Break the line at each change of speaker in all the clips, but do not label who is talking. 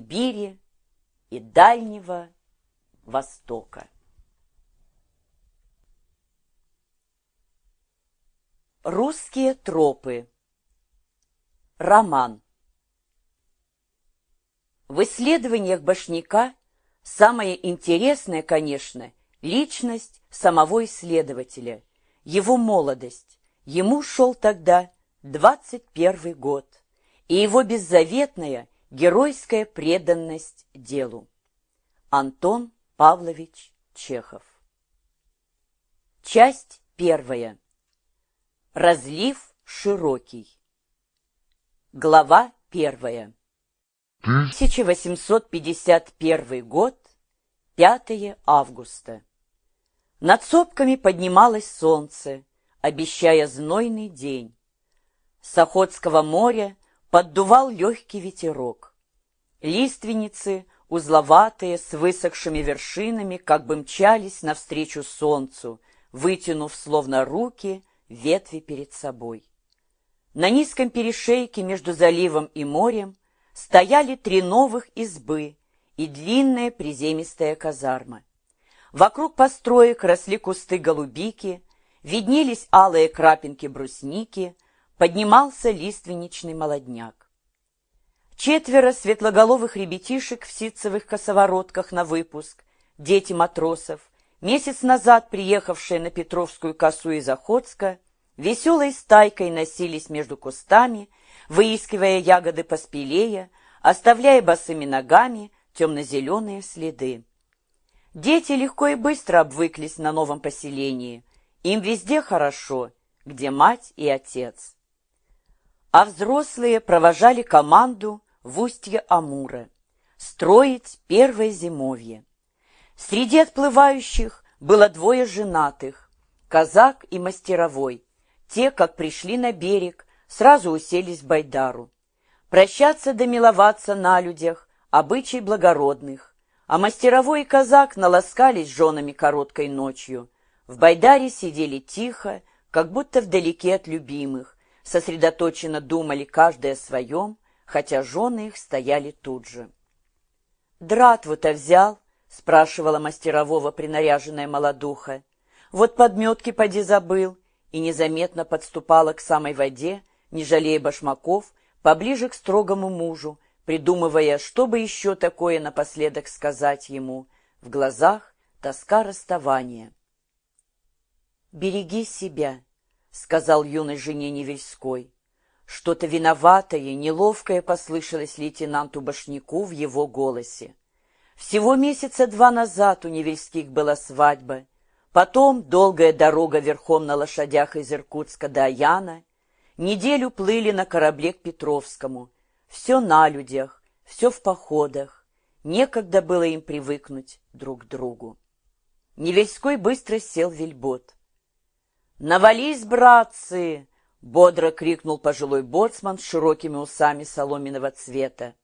Сибири и Дальнего Востока. Русские тропы. Роман. В исследованиях Башняка самое интересное, конечно, личность самого исследователя, его молодость. Ему шел тогда 21 год, и его беззаветная геройская преданность делу. Антон Павлович Чехов. Часть первая. Разлив широкий. Глава первая. 1851 год, 5 августа. Над сопками поднималось солнце, обещая знойный день. С Охотского моря поддувал легкий ветерок. Лиственницы, узловатые, с высохшими вершинами, как бы мчались навстречу солнцу, вытянув, словно руки, ветви перед собой. На низком перешейке между заливом и морем стояли три новых избы и длинная приземистая казарма. Вокруг построек росли кусты голубики, виднелись алые крапинки брусники, поднимался лиственничный молодняк. Четверо светлоголовых ребятишек в ситцевых косоворотках на выпуск, дети матросов, месяц назад приехавшие на Петровскую косу из Охотска, веселой стайкой носились между кустами, выискивая ягоды поспелее, оставляя босыми ногами темно-зеленые следы. Дети легко и быстро обвыклись на новом поселении. Им везде хорошо, где мать и отец. А взрослые провожали команду в устье Амура строить первое зимовье. Среди отплывающих было двое женатых, казак и мастеровой. Те, как пришли на берег, сразу уселись в байдару. Прощаться да миловаться на людях, обычай благородных. А мастеровой и казак наласкались женами короткой ночью. В байдаре сидели тихо, как будто вдалеке от любимых, сосредоточенно думали каждый о своем, хотя жены их стояли тут же. «Дратву-то взял?» — спрашивала мастерового принаряженная молодуха. «Вот подметки поди забыл» и незаметно подступала к самой воде, не жалея башмаков, поближе к строгому мужу, придумывая, что бы еще такое напоследок сказать ему. В глазах тоска расставания. «Береги себя», — сказал юной жене Невельской. Что-то виноватое, неловкое послышалось лейтенанту Башняку в его голосе. Всего месяца два назад у Невельских была свадьба, потом долгая дорога верхом на лошадях из Иркутска до Аяна, неделю плыли на корабле к Петровскому, все на людях, все в походах, некогда было им привыкнуть друг к другу. Невельской быстро сел в вельбот. «Навались, братцы!» — бодро крикнул пожилой боцман с широкими усами соломенного цвета.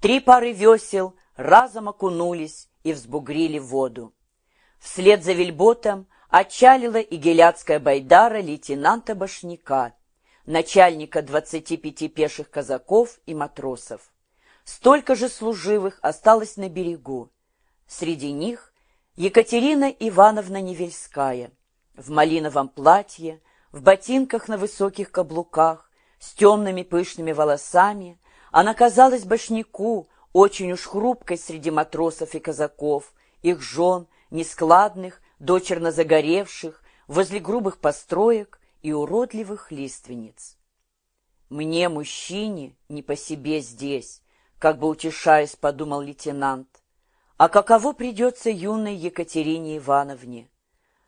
Три пары весел разом окунулись и взбугрили воду. Вслед за вельботом отчалила и геляцкая байдара лейтенанта Башняка, начальника двадцати пяти пеших казаков и матросов. Столько же служивых осталось на берегу. Среди них Екатерина Ивановна Невельская в малиновом платье, в ботинках на высоких каблуках, с темными пышными волосами, она казалась башняку, очень уж хрупкой среди матросов и казаков, их жен, нескладных, дочерно загоревших, возле грубых построек и уродливых лиственниц. «Мне, мужчине, не по себе здесь», как бы утешаясь, подумал лейтенант. А каково придется юной Екатерине Ивановне?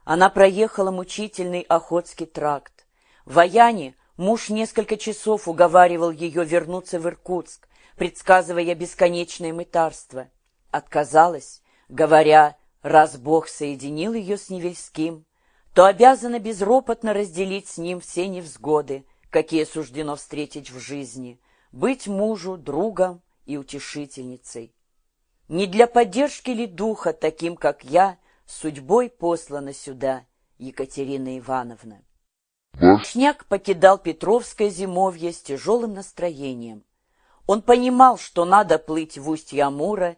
Она проехала мучительный Охотский тракт. В Аяне муж несколько часов уговаривал ее вернуться в Иркутск, предсказывая бесконечное мытарство. Отказалась, говоря, раз Бог соединил ее с Невельским, то обязана безропотно разделить с ним все невзгоды, какие суждено встретить в жизни, быть мужу, другом и утешительницей. Не для поддержки ли духа, таким как я, судьбой послана сюда Екатерина Ивановна. Башняк покидал Петровское зимовье с тяжелым настроением. Он понимал, что надо плыть в устье Амура